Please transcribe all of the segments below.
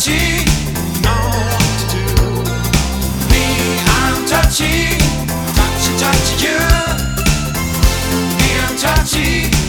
touchy. What to do. Me, I'm touchy. Touchy, touchy, you. Me, I'm touchy.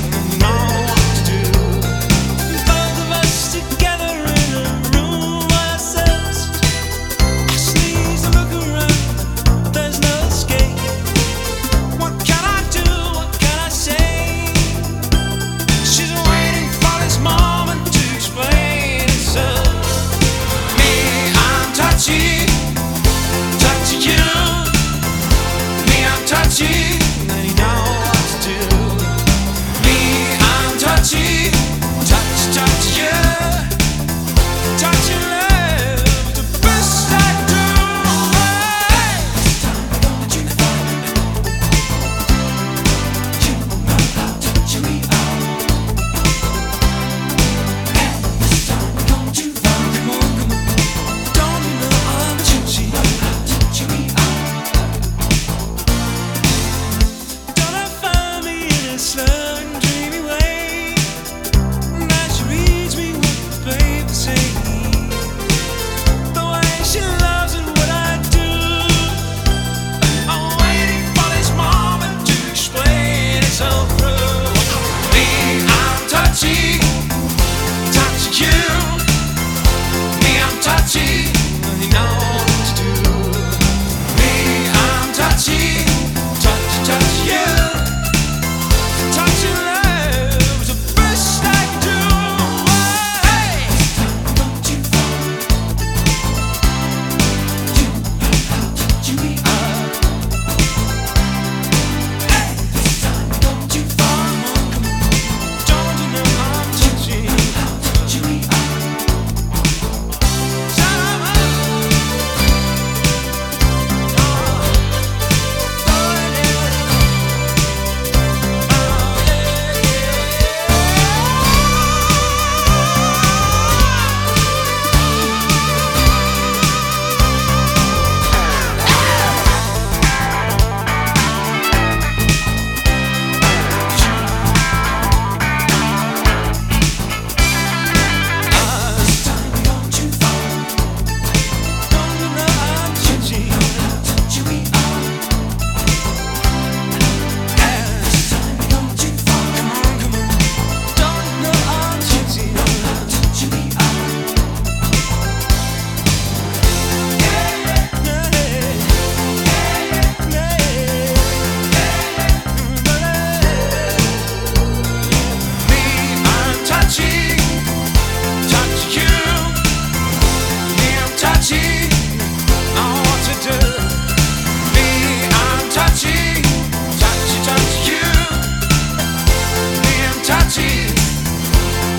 touchy,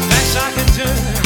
best I can do.